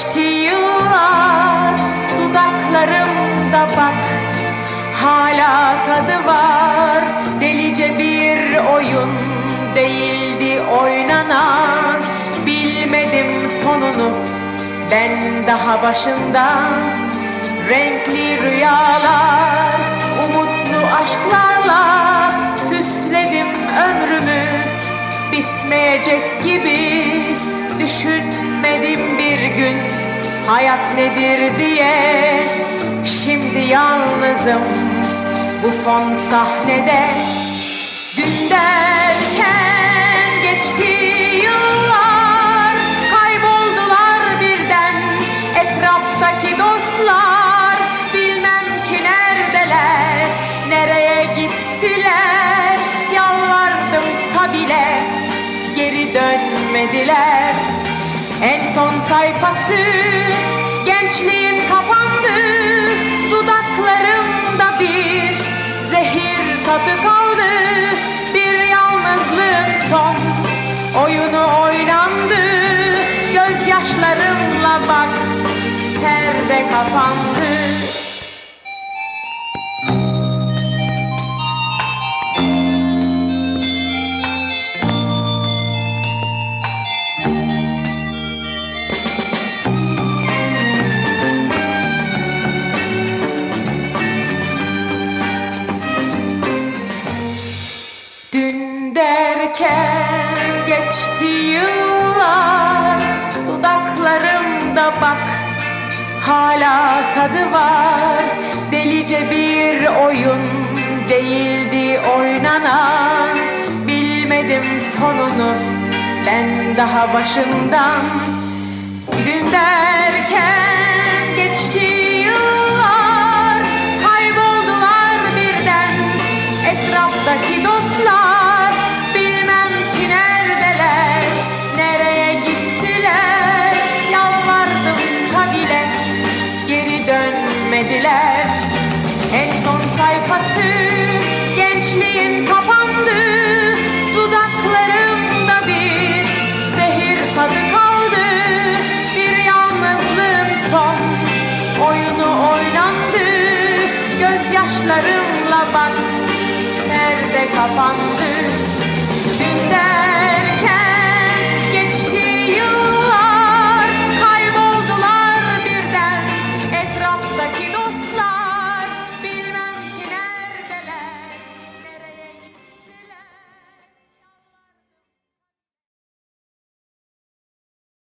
Geçti yıllar dudaklarımda bak Hala tadı var. Delice bir oyun Değildi oynanan bilmedim sonunu Ben daha başında renkli rüyalar Umutlu aşklarla süsledim ömrümü Bitmeyecek gibi düşün hayat nedir diye Şimdi yalnızım bu son sahnede. Dün derken geçti yıllar Kayboldular birden etraftaki dostlar. Bilmem ki neredeler, nereye gittiler. Yalvardımsa bile geri dönmediler En son sayfası gençliğin kapandı Dudaklarımda bir zehir tadı kaldı Bir yalnızlığın son. Oyunu oynandı Gözyaşlarımla bak perde kapandı derken geçti yıllar Dudaklarımda bak hala tadı var. Delice bir oyun değildi oynanan Bilmedim sonunu ben daha başından dönmediler En son sayfası gençliğin kapandı. Dudaklarımda bir zehir tadı kaldı. Bir yalnızlığın son oyunu oynandı. Gözyaşlarımla bak perde kapandı